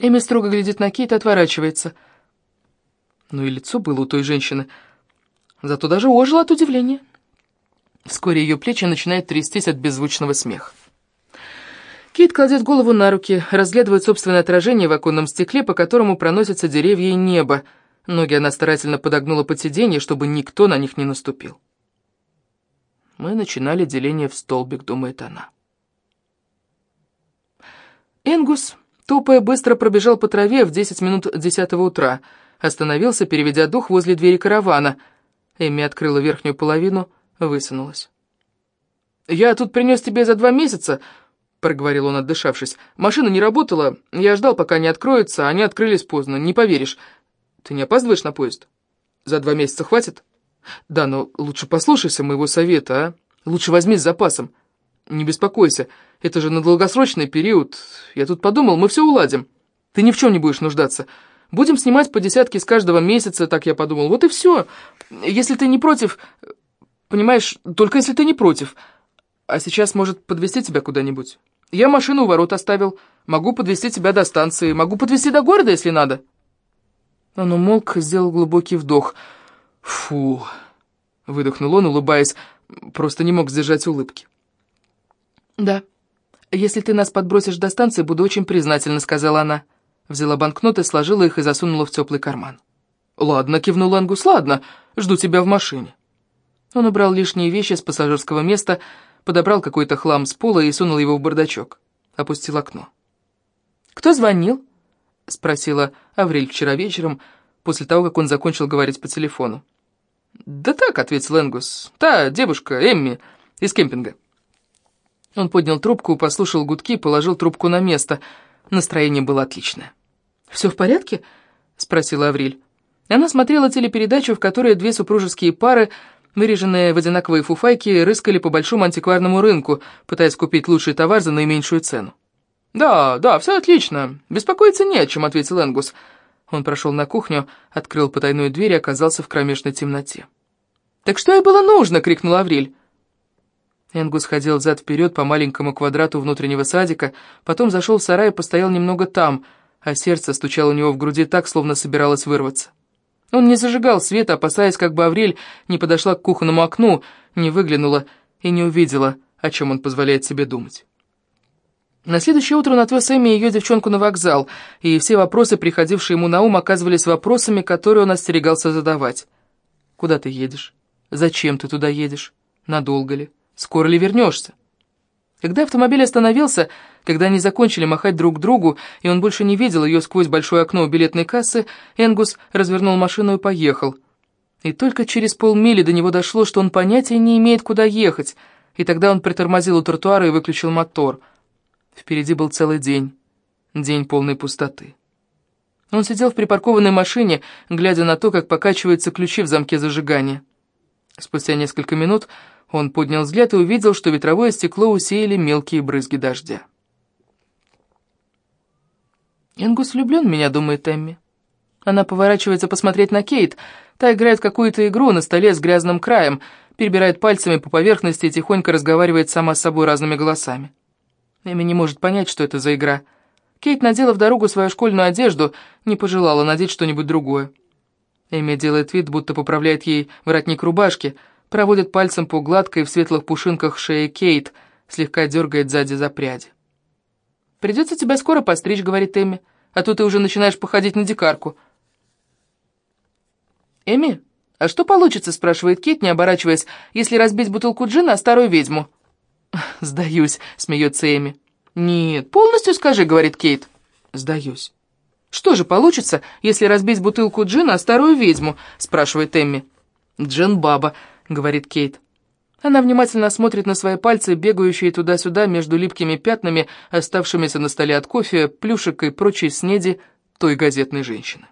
Эми строго глядит на Кейт и отворачивается. Ну и лицо было у той женщины. Зато даже ожило от удивления. Вскоре ее плечи начинают трястись от беззвучного смеха. Кейт кладет голову на руки, разглядывает собственное отражение в оконном стекле, по которому проносятся деревья и небо. Ноги она старательно подогнула под сиденье, чтобы никто на них не наступил. Мы начинали деление в столбик, думает она. Энгус, тупая, быстро пробежал по траве в 10 минут 10 утра, остановился, переведя дух возле двери каравана. Эми открыла верхнюю половину, высунулась. «Я тут принес тебе за два месяца», — проговорил он, отдышавшись. «Машина не работала, я ждал, пока не откроется, они открылись поздно, не поверишь. Ты не опаздываешь на поезд? За два месяца хватит?» «Да, но лучше послушайся моего совета, а? Лучше возьми с запасом. Не беспокойся, это же на долгосрочный период. Я тут подумал, мы все уладим. Ты ни в чем не будешь нуждаться. Будем снимать по десятке с каждого месяца, так я подумал. Вот и все. Если ты не против... Понимаешь, только если ты не против. А сейчас может подвести тебя куда-нибудь. Я машину у ворот оставил. Могу подвести тебя до станции. Могу подвести до города, если надо. Он умолк, сделал глубокий вдох. Фу, выдохнул он, улыбаясь. Просто не мог сдержать улыбки. «Да. Если ты нас подбросишь до станции, буду очень признательна», — сказала она. Взяла банкноты, сложила их и засунула в теплый карман. «Ладно», — кивнул Ангус, — «ладно, жду тебя в машине». Он убрал лишние вещи с пассажирского места, подобрал какой-то хлам с пола и сунул его в бардачок. Опустил окно. «Кто звонил?» — спросила Аврель вчера вечером, после того, как он закончил говорить по телефону. «Да так», — ответил Энгус, — «та девушка, Эмми, из кемпинга». Он поднял трубку, послушал гудки, положил трубку на место. Настроение было отличное. «Все в порядке?» — спросила Авриль. Она смотрела телепередачу, в которой две супружеские пары, выреженные в одинаковые фуфайки, рыскали по большому антикварному рынку, пытаясь купить лучший товар за наименьшую цену. «Да, да, все отлично. Беспокоиться не о чем», — ответил Энгус. Он прошел на кухню, открыл потайную дверь и оказался в кромешной темноте. «Так что ей было нужно?» — крикнул Авриль. Энгус ходил взад-вперед по маленькому квадрату внутреннего садика, потом зашел в сарай и постоял немного там, а сердце стучало у него в груди так, словно собиралось вырваться. Он не зажигал света, опасаясь, как бы Авриль не подошла к кухонному окну, не выглянула и не увидела, о чем он позволяет себе думать. На следующее утро он отвез Эми и ее девчонку на вокзал, и все вопросы, приходившие ему на ум, оказывались вопросами, которые он остерегался задавать. «Куда ты едешь? Зачем ты туда едешь? Надолго ли? Скоро ли вернешься?» Когда автомобиль остановился, когда они закончили махать друг другу, и он больше не видел ее сквозь большое окно у билетной кассы, Энгус развернул машину и поехал. И только через полмили до него дошло, что он понятия не имеет, куда ехать, и тогда он притормозил у тротуара и выключил мотор. Впереди был целый день, день полной пустоты. Он сидел в припаркованной машине, глядя на то, как покачиваются ключи в замке зажигания. Спустя несколько минут он поднял взгляд и увидел, что ветровое стекло усеяли мелкие брызги дождя. «Ингус влюблен в меня», — думает Эмми. Она поворачивается посмотреть на Кейт. Та играет какую-то игру на столе с грязным краем, перебирает пальцами по поверхности и тихонько разговаривает сама с собой разными голосами. Эми не может понять, что это за игра. Кейт надела в дорогу свою школьную одежду, не пожелала надеть что-нибудь другое. Эми делает вид, будто поправляет ей воротник рубашки — проводит пальцем по гладкой в светлых пушинках шее Кейт, слегка дергает сзади за пряди. «Придется тебя скоро постричь», — говорит Эми, «а то ты уже начинаешь походить на дикарку». «Эми, а что получится?» — спрашивает Кейт, не оборачиваясь, «если разбить бутылку джина о старую ведьму?» «Сдаюсь», — смеется Эми. «Нет, полностью скажи», — говорит Кейт. «Сдаюсь». «Что же получится, если разбить бутылку джина о старую ведьму?» — спрашивает Эмми. «Джин-баба», — говорит Кейт. Она внимательно смотрит на свои пальцы, бегающие туда-сюда между липкими пятнами, оставшимися на столе от кофе, плюшек и прочей снеди той газетной женщины.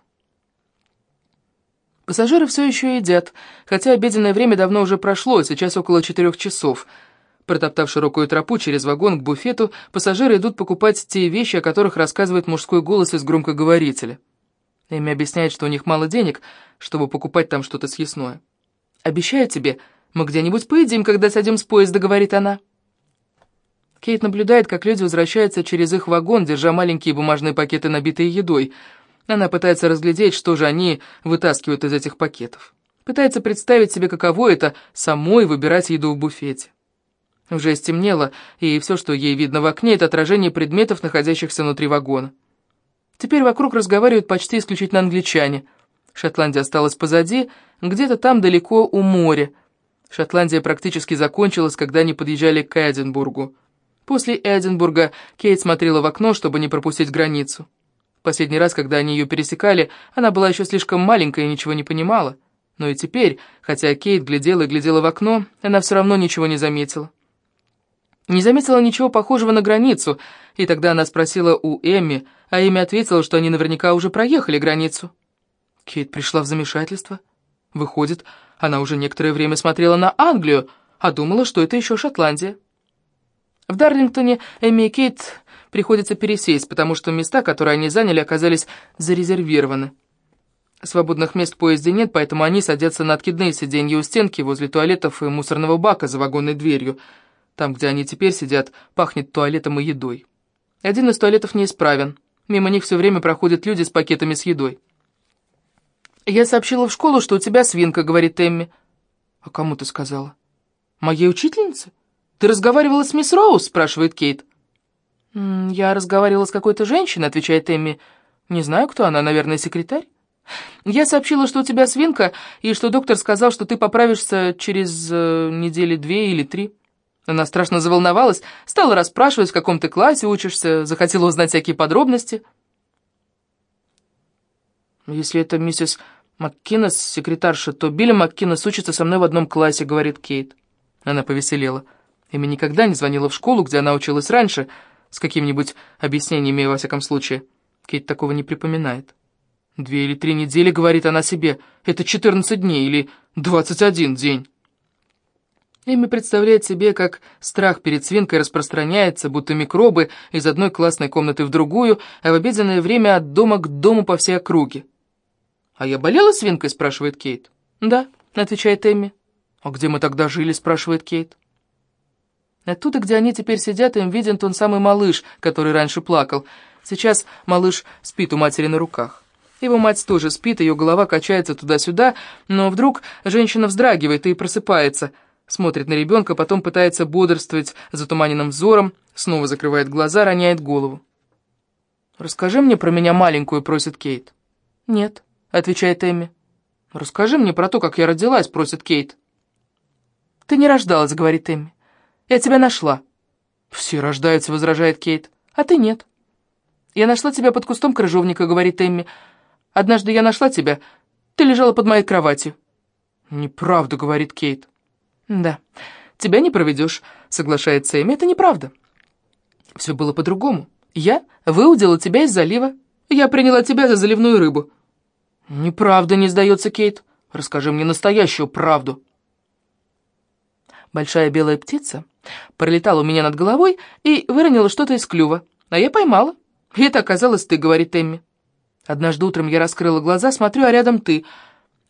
Пассажиры все еще едят, хотя обеденное время давно уже прошло, сейчас около четырех часов. Протоптав широкую тропу через вагон к буфету, пассажиры идут покупать те вещи, о которых рассказывает мужской голос из громкоговорителя. Эми объясняет, что у них мало денег, чтобы покупать там что-то съестное. Обещаю тебе, мы где-нибудь поедим, когда сойдем с поезда», — говорит она. Кейт наблюдает, как люди возвращаются через их вагон, держа маленькие бумажные пакеты, набитые едой. Она пытается разглядеть, что же они вытаскивают из этих пакетов. Пытается представить себе, каково это самой выбирать еду в буфете. Уже стемнело, и все, что ей видно в окне, это отражение предметов, находящихся внутри вагона. Теперь вокруг разговаривают почти исключительно англичане. Шотландия осталась позади, где-то там далеко у моря. Шотландия практически закончилась, когда они подъезжали к Эдинбургу. После Эдинбурга Кейт смотрела в окно, чтобы не пропустить границу. Последний раз, когда они ее пересекали, она была еще слишком маленькая и ничего не понимала. Но и теперь, хотя Кейт глядела и глядела в окно, она все равно ничего не заметила. Не заметила ничего похожего на границу, и тогда она спросила у Эмми, а Эмми ответила, что они наверняка уже проехали границу. Кейт пришла в замешательство. Выходит, она уже некоторое время смотрела на Англию, а думала, что это еще Шотландия. В Дарлингтоне Эми и Кейт приходится пересесть, потому что места, которые они заняли, оказались зарезервированы. Свободных мест в поезде нет, поэтому они садятся на откидные сиденья у стенки возле туалетов и мусорного бака за вагонной дверью. Там, где они теперь сидят, пахнет туалетом и едой. Один из туалетов неисправен. Мимо них все время проходят люди с пакетами с едой. «Я сообщила в школу, что у тебя свинка», — говорит Эмми. «А кому ты сказала?» «Моей учительнице?» «Ты разговаривала с мисс Роуз?» — спрашивает Кейт. «Я разговаривала с какой-то женщиной», — отвечает Эмми. «Не знаю, кто она, наверное, секретарь». «Я сообщила, что у тебя свинка, и что доктор сказал, что ты поправишься через э, недели две или три». Она страшно заволновалась, стала расспрашивать, в каком ты классе учишься, захотела узнать всякие подробности. «Если это миссис МакКиннес, секретарша, то Билли МакКиннес учится со мной в одном классе», — говорит Кейт. Она повеселела. Эми никогда не звонила в школу, где она училась раньше, с какими-нибудь объяснениями, во всяком случае. Кейт такого не припоминает. «Две или три недели», — говорит она себе, — «это четырнадцать дней или двадцать один день». Эми представляет себе, как страх перед свинкой распространяется, будто микробы из одной классной комнаты в другую, а в обеденное время от дома к дому по всей округе. «А я болела свинкой?» — спрашивает Кейт. «Да», — отвечает Эмми. «А где мы тогда жили?» — спрашивает Кейт. Оттуда, где они теперь сидят, им виден тот самый малыш, который раньше плакал. Сейчас малыш спит у матери на руках. Его мать тоже спит, ее голова качается туда-сюда, но вдруг женщина вздрагивает и просыпается — смотрит на ребенка, потом пытается бодрствовать затуманенным взором, снова закрывает глаза, роняет голову. «Расскажи мне про меня маленькую», — просит Кейт. «Нет», — отвечает Эмми. «Расскажи мне про то, как я родилась», — просит Кейт. «Ты не рождалась», — говорит Эмми. «Я тебя нашла». «Все рождаются», — возражает Кейт. «А ты нет». «Я нашла тебя под кустом крыжовника», — говорит Эмми. «Однажды я нашла тебя. Ты лежала под моей кроватью». «Неправда», — говорит Кейт. «Да, тебя не проведешь», — соглашается Эми. «Это неправда». «Все было по-другому. Я выудила тебя из залива. Я приняла тебя за заливную рыбу». «Неправда, не сдается Кейт. Расскажи мне настоящую правду». Большая белая птица пролетала у меня над головой и выронила что-то из клюва, а я поймала. И это оказалось ты, говорит Эмми. Однажды утром я раскрыла глаза, смотрю, а рядом ты —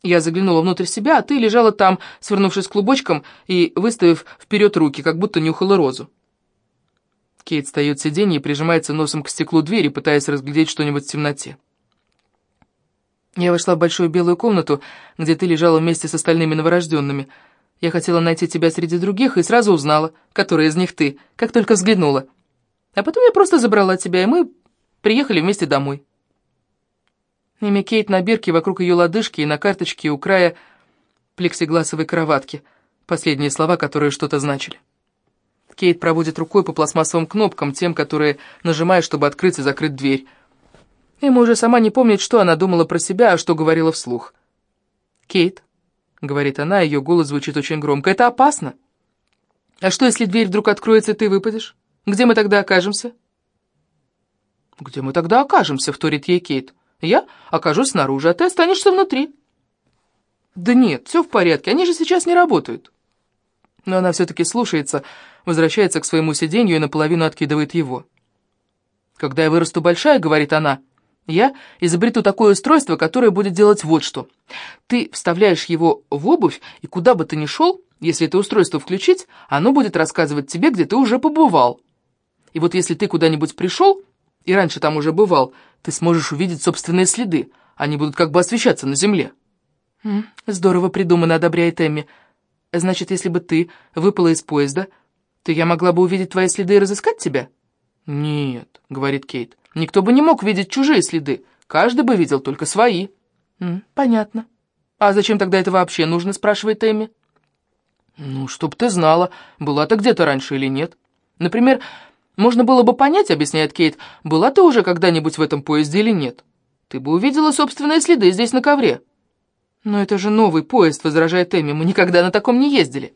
я заглянула внутрь себя, а ты лежала там, свернувшись клубочком и выставив вперед руки, как будто нюхала розу. Кейт встает с сиденья и прижимается носом к стеклу двери, пытаясь разглядеть что-нибудь в темноте. Я вошла в большую белую комнату, где ты лежала вместе с остальными новорожденными. Я хотела найти тебя среди других и сразу узнала, которая из них ты, как только взглянула. А потом я просто забрала тебя, и мы приехали вместе домой. Имя Кейт на бирке вокруг ее лодыжки и на карточке у края плексигласовой кроватки. Последние слова, которые что-то значили. Кейт проводит рукой по пластмассовым кнопкам, тем, которые нажимаешь, чтобы открыть и закрыть дверь. Эмма уже сама не помнит, что она думала про себя, а что говорила вслух. «Кейт», — говорит она, ее голос звучит очень громко, — «это опасно. А что, если дверь вдруг откроется, и ты выпадешь? Где мы тогда окажемся?» «Где мы тогда окажемся?» — вторит ей Кейт. Я окажусь снаружи, а ты останешься внутри. Да нет, все в порядке, они же сейчас не работают. Но она все-таки слушается, возвращается к своему сиденью и наполовину откидывает его. Когда я вырасту большая, говорит она, я изобрету такое устройство, которое будет делать вот что. Ты вставляешь его в обувь, и куда бы ты ни шел, если это устройство включить, оно будет рассказывать тебе, где ты уже побывал. И вот если ты куда-нибудь пришел, и раньше там уже бывал, ты сможешь увидеть собственные следы. Они будут как бы освещаться на земле». «Здорово придумано», — одобряет Эмми. «Значит, если бы ты выпала из поезда, то я могла бы увидеть твои следы и разыскать тебя?» «Нет», — говорит Кейт, — «никто бы не мог видеть чужие следы. Каждый бы видел только свои». «Понятно». «А зачем тогда это вообще нужно?» — спрашивает Эмми. «Ну, чтоб ты знала, была ты где-то раньше или нет. Например, можно было бы понять, — объясняет Кейт, — была ты уже когда-нибудь в этом поезде или нет. Ты бы увидела собственные следы здесь на ковре». «Но это же новый поезд», — возражает Эми, — «мы никогда на таком не ездили».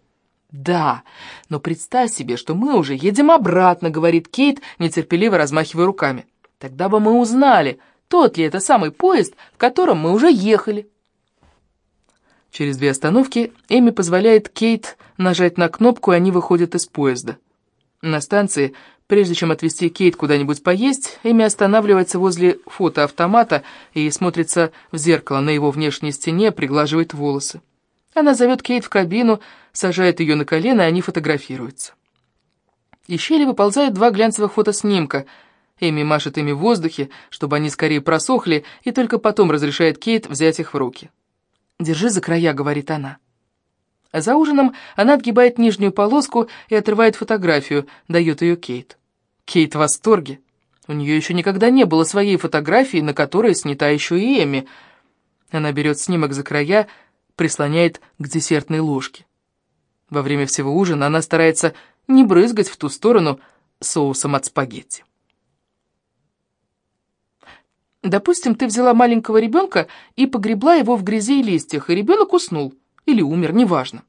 «Да, но представь себе, что мы уже едем обратно», — говорит Кейт, нетерпеливо размахивая руками. «Тогда бы мы узнали, тот ли это самый поезд, в котором мы уже ехали». Через две остановки Эми позволяет Кейт нажать на кнопку, и они выходят из поезда. На станции, прежде чем отвезти Кейт куда-нибудь поесть, Эми останавливается возле фотоавтомата и смотрится в зеркало на его внешней стене, приглаживает волосы. Она зовет Кейт в кабину, сажает ее на колено, и они фотографируются. Из щели выползают два глянцевых фотоснимка. Эми машет ими в воздухе, чтобы они скорее просохли, и только потом разрешает Кейт взять их в руки. «Держи за края», — говорит она. За ужином она отгибает нижнюю полоску и отрывает фотографию, дает ее Кейт. Кейт в восторге. У нее еще никогда не было своей фотографии, на которой снята еще и Эми. Она берет снимок за края, прислоняет к десертной ложке. Во время всего ужина она старается не брызгать в ту сторону соусом от спагетти. Допустим, ты взяла маленького ребенка и погребла его в грязи и листьях, и ребенок уснул. Или умер, неважно.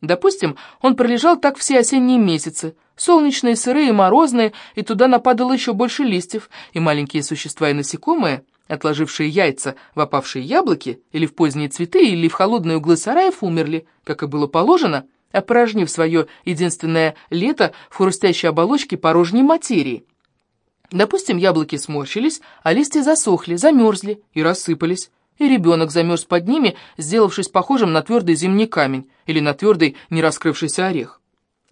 Допустим, он пролежал так все осенние месяцы, солнечные, сырые, морозные, и туда нападало еще больше листьев, и маленькие существа и насекомые, отложившие яйца в опавшие яблоки, или в поздние цветы, или в холодные углы сараев, умерли, как и было положено, опорожнив свое единственное лето в хрустящей оболочке порожней материи, Допустим, яблоки сморщились, а листья засохли, замерзли и рассыпались, и ребенок замерз под ними, сделавшись похожим на твердый зимний камень или на твердый не раскрывшийся орех.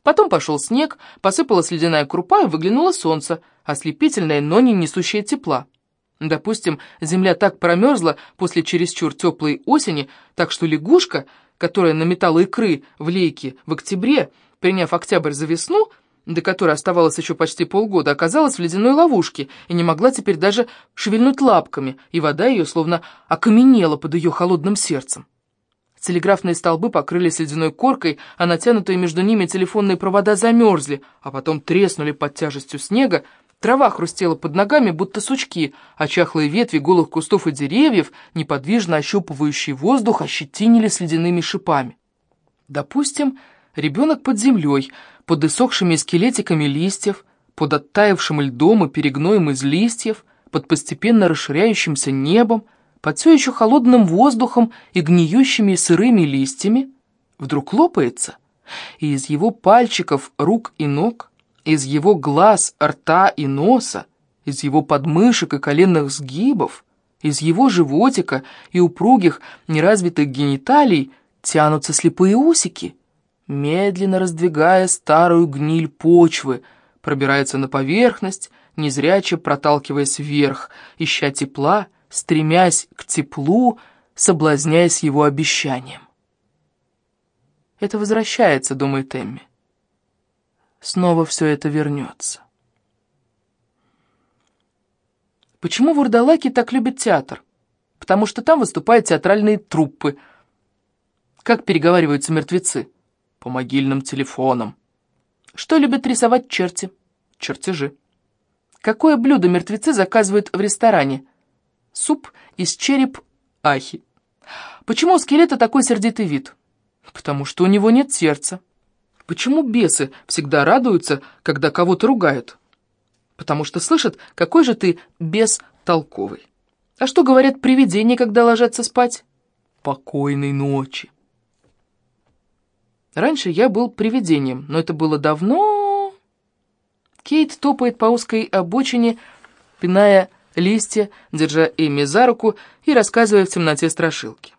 Потом пошел снег, посыпалась ледяная крупа и выглянуло солнце, ослепительное, но не несущее тепла. Допустим, земля так промерзла после чересчур теплой осени, так что лягушка, которая наметала икры в лейке в октябре, приняв октябрь за весну, до которой оставалось еще почти полгода, оказалась в ледяной ловушке и не могла теперь даже шевельнуть лапками, и вода ее словно окаменела под ее холодным сердцем. Телеграфные столбы покрылись ледяной коркой, а натянутые между ними телефонные провода замерзли, а потом треснули под тяжестью снега, трава хрустела под ногами, будто сучки, а чахлые ветви голых кустов и деревьев, неподвижно ощупывающие воздух, ощетинились ледяными шипами. Допустим, ребенок под землей — под иссохшими скелетиками листьев, под оттаившим льдом и перегноем из листьев, под постепенно расширяющимся небом, под все еще холодным воздухом и гниющими сырыми листьями, вдруг лопается, и из его пальчиков, рук и ног, из его глаз, рта и носа, из его подмышек и коленных сгибов, из его животика и упругих неразвитых гениталий тянутся слепые усики — медленно раздвигая старую гниль почвы, пробирается на поверхность, незряче проталкиваясь вверх, ища тепла, стремясь к теплу, соблазняясь его обещанием. Это возвращается, думает Эмми. Снова все это вернется. Почему вурдалаки так любят театр? Потому что там выступают театральные труппы. Как переговариваются мертвецы? по могильным телефонам. Что любят рисовать черти? Чертежи. Какое блюдо мертвецы заказывают в ресторане? Суп из череп ахи. Почему у скелета такой сердитый вид? Потому что у него нет сердца. Почему бесы всегда радуются, когда кого-то ругают? Потому что слышат, какой же ты бес толковый. А что говорят привидения, когда ложатся спать? Покойной ночи. Раньше я был привидением, но это было давно... Кейт топает по узкой обочине, пиная листья, держа Эмми за руку и рассказывая в темноте страшилки.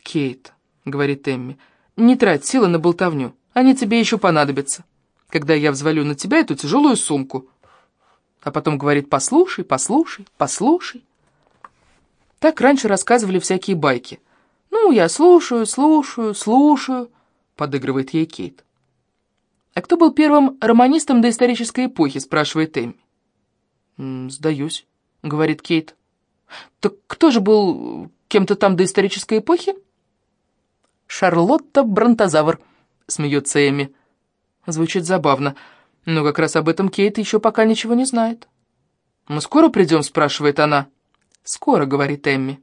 «Кейт», — говорит Эмми, — «не трать силы на болтовню, они тебе еще понадобятся, когда я взвалю на тебя эту тяжелую сумку». а потом говорит «послушай, послушай, послушай». Так раньше рассказывали всякие байки. «Ну, я слушаю, слушаю, слушаю», — подыгрывает ей Кейт. «А кто был первым романистом доисторической эпохи?» — спрашивает Эмми. «Сдаюсь», — говорит Кейт. «Так кто же был кем-то там доисторической эпохи?» «Шарлотта Бронтозавр», — смеется Эми. Звучит забавно, но как раз об этом Кейт еще пока ничего не знает. «Мы скоро придем?» — спрашивает она. «Скоро», — говорит Эмми.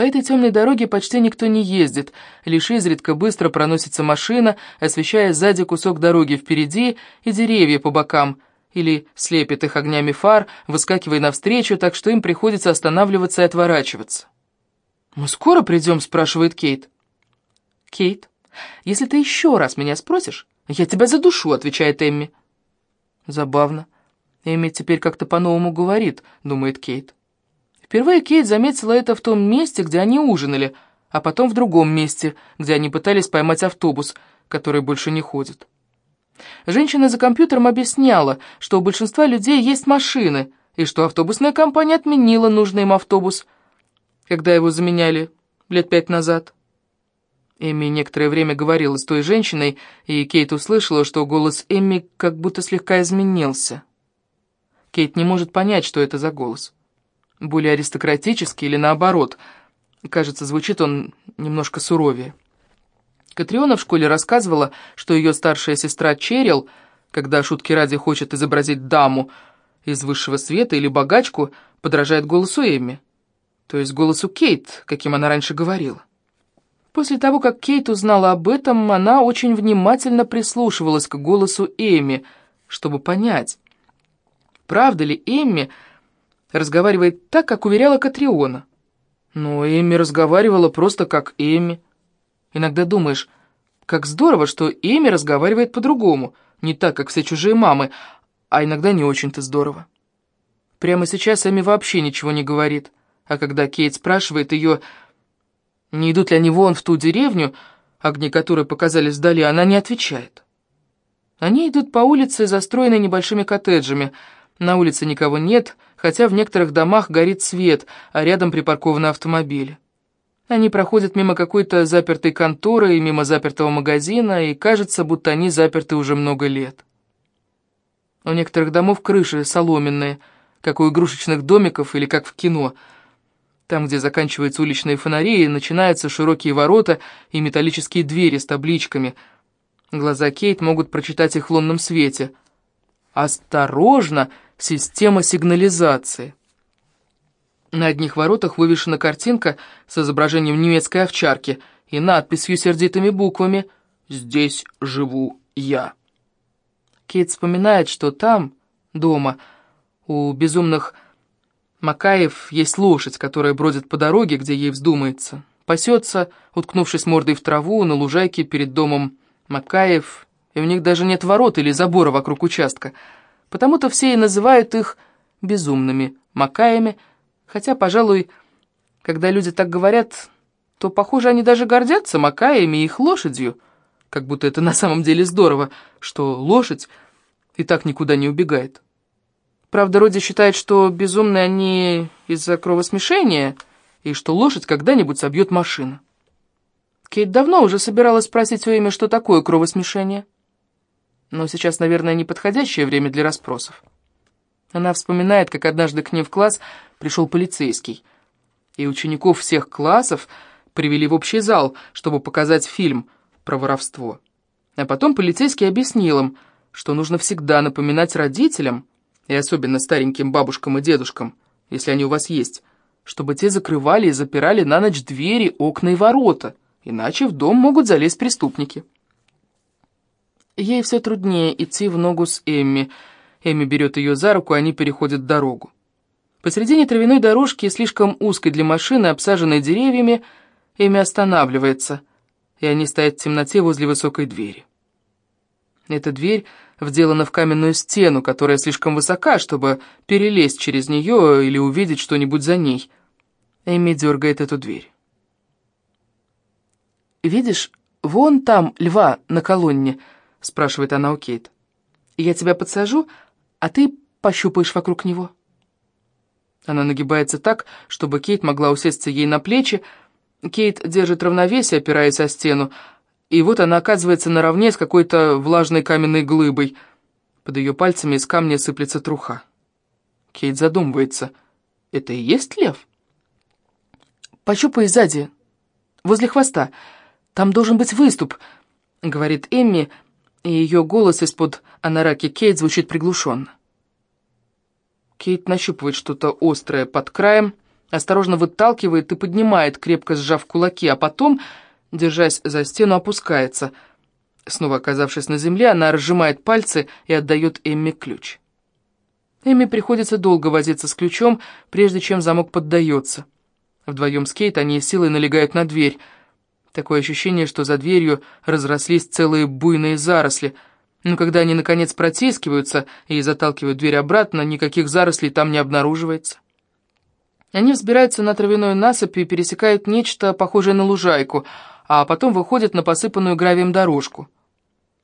По этой темной дороге почти никто не ездит, лишь изредка быстро проносится машина, освещая сзади кусок дороги впереди и деревья по бокам, или слепит их огнями фар, выскакивая навстречу, так что им приходится останавливаться и отворачиваться. «Мы скоро придем?» — спрашивает Кейт. «Кейт, если ты еще раз меня спросишь, я тебя задушу», — отвечает Эмми. Забавно. Эмми теперь как-то по-новому говорит, думает Кейт. Впервые Кейт заметила это в том месте, где они ужинали, а потом в другом месте, где они пытались поймать автобус, который больше не ходит. Женщина за компьютером объясняла, что у большинства людей есть машины, и что автобусная компания отменила нужный им автобус, когда его заменяли лет пять назад. Эми некоторое время говорила с той женщиной, и Кейт услышала, что голос Эмми как будто слегка изменился. Кейт не может понять, что это за голос более аристократический или наоборот. Кажется, звучит он немножко суровее. Катриона в школе рассказывала, что ее старшая сестра Черил, когда шутки ради хочет изобразить даму из высшего света или богачку, подражает голосу Эмми, то есть голосу Кейт, каким она раньше говорила. После того, как Кейт узнала об этом, она очень внимательно прислушивалась к голосу Эми, чтобы понять, правда ли Эмми разговаривает так, как уверяла Катриона. Но Эми разговаривала просто как Эми. Иногда думаешь, как здорово, что Эми разговаривает по-другому, не так, как все чужие мамы, а иногда не очень-то здорово. Прямо сейчас Эми вообще ничего не говорит, а когда Кейт спрашивает ее, не идут ли они вон в ту деревню, огни которой показались вдали, она не отвечает. Они идут по улице, застроенной небольшими коттеджами. На улице никого нет, — хотя в некоторых домах горит свет, а рядом припаркованы автомобили. Они проходят мимо какой-то запертой конторы и мимо запертого магазина, и кажется, будто они заперты уже много лет. У некоторых домов крыши соломенные, как у игрушечных домиков или как в кино. Там, где заканчиваются уличные фонари, начинаются широкие ворота и металлические двери с табличками. Глаза Кейт могут прочитать их в лунном свете. «Осторожно!» Система сигнализации. На одних воротах вывешена картинка с изображением немецкой овчарки и надписью сердитыми буквами «Здесь живу я». Кейт вспоминает, что там, дома, у безумных Макаев есть лошадь, которая бродит по дороге, где ей вздумается. Пасется, уткнувшись мордой в траву, на лужайке перед домом Макаев, и у них даже нет ворот или забора вокруг участка — Потому-то все и называют их безумными макаями, хотя, пожалуй, когда люди так говорят, то, похоже, они даже гордятся макаями и их лошадью, как будто это на самом деле здорово, что лошадь и так никуда не убегает. Правда, Роди считает, что безумные они из-за кровосмешения, и что лошадь когда-нибудь собьет машина. Кейт давно уже собиралась спросить у Эми, что такое кровосмешение но сейчас, наверное, неподходящее время для расспросов. Она вспоминает, как однажды к ней в класс пришел полицейский, и учеников всех классов привели в общий зал, чтобы показать фильм про воровство. А потом полицейский объяснил им, что нужно всегда напоминать родителям, и особенно стареньким бабушкам и дедушкам, если они у вас есть, чтобы те закрывали и запирали на ночь двери, окна и ворота, иначе в дом могут залезть преступники. Ей все труднее идти в ногу с Эмми. Эмми берет ее за руку, они переходят дорогу. Посредине травяной дорожки, слишком узкой для машины, обсаженной деревьями, Эми останавливается, и они стоят в темноте возле высокой двери. Эта дверь вделана в каменную стену, которая слишком высока, чтобы перелезть через нее или увидеть что-нибудь за ней. Эми дергает эту дверь. «Видишь, вон там льва на колонне», — спрашивает она у Кейт. «Я тебя подсажу, а ты пощупаешь вокруг него». Она нагибается так, чтобы Кейт могла усесться ей на плечи. Кейт держит равновесие, опираясь о стену, и вот она оказывается наравне с какой-то влажной каменной глыбой. Под ее пальцами из камня сыплется труха. Кейт задумывается. «Это и есть лев?» «Пощупай сзади, возле хвоста. Там должен быть выступ», — говорит Эмми, и ее голос из-под анараки Кейт звучит приглушенно. Кейт нащупывает что-то острое под краем, осторожно выталкивает и поднимает, крепко сжав кулаки, а потом, держась за стену, опускается. Снова оказавшись на земле, она разжимает пальцы и отдает Эмми ключ. Эмми приходится долго возиться с ключом, прежде чем замок поддается. Вдвоем с Кейт они силой налегают на дверь. Такое ощущение, что за дверью разрослись целые буйные заросли — но когда они, наконец, протискиваются и заталкивают дверь обратно, никаких зарослей там не обнаруживается. Они взбираются на травяную насыпь и пересекают нечто похожее на лужайку, а потом выходят на посыпанную гравием дорожку.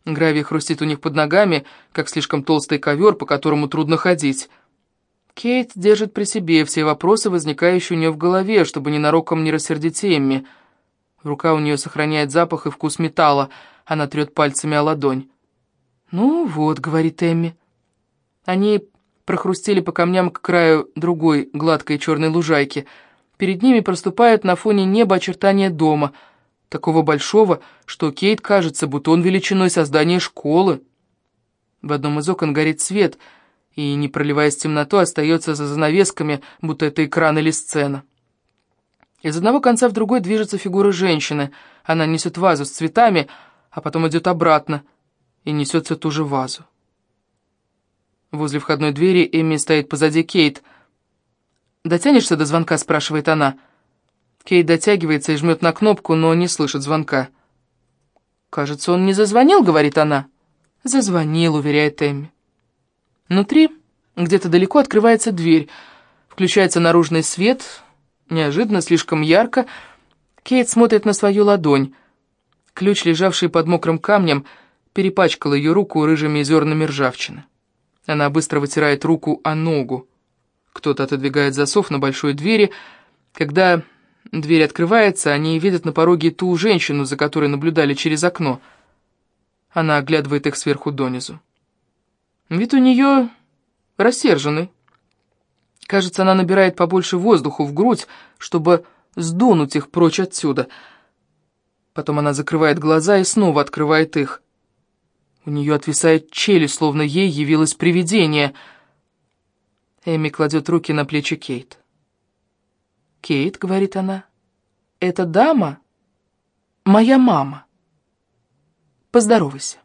Гравий хрустит у них под ногами, как слишком толстый ковер, по которому трудно ходить. Кейт держит при себе все вопросы, возникающие у нее в голове, чтобы ненароком не рассердить Эмми. Рука у нее сохраняет запах и вкус металла, она трет пальцами о ладонь. «Ну вот», — говорит Эмми. Они прохрустели по камням к краю другой гладкой черной лужайки. Перед ними проступают на фоне неба очертания дома, такого большого, что Кейт кажется, будто он величиной создания школы. В одном из окон горит свет, и, не проливаясь темноту, остается за занавесками, будто это экран или сцена. Из одного конца в другой движется фигура женщины. Она несет вазу с цветами, а потом идет обратно — и несется ту же вазу. Возле входной двери Эмми стоит позади Кейт. «Дотянешься до звонка?» — спрашивает она. Кейт дотягивается и жмет на кнопку, но не слышит звонка. «Кажется, он не зазвонил», — говорит она. «Зазвонил», — уверяет Эмми. Внутри, где-то далеко, открывается дверь. Включается наружный свет, неожиданно, слишком ярко. Кейт смотрит на свою ладонь. Ключ, лежавший под мокрым камнем, — перепачкала ее руку рыжими зернами ржавчины. Она быстро вытирает руку о ногу. Кто-то отодвигает засов на большой двери. Когда дверь открывается, они видят на пороге ту женщину, за которой наблюдали через окно. Она оглядывает их сверху донизу. Вид у нее рассерженный. Кажется, она набирает побольше воздуху в грудь, чтобы сдунуть их прочь отсюда. Потом она закрывает глаза и снова открывает их. У нее отвисает челюсть, словно ей явилось привидение. Эми кладет руки на плечи Кейт. «Кейт», — говорит она, — «эта дама — моя мама. Поздоровайся».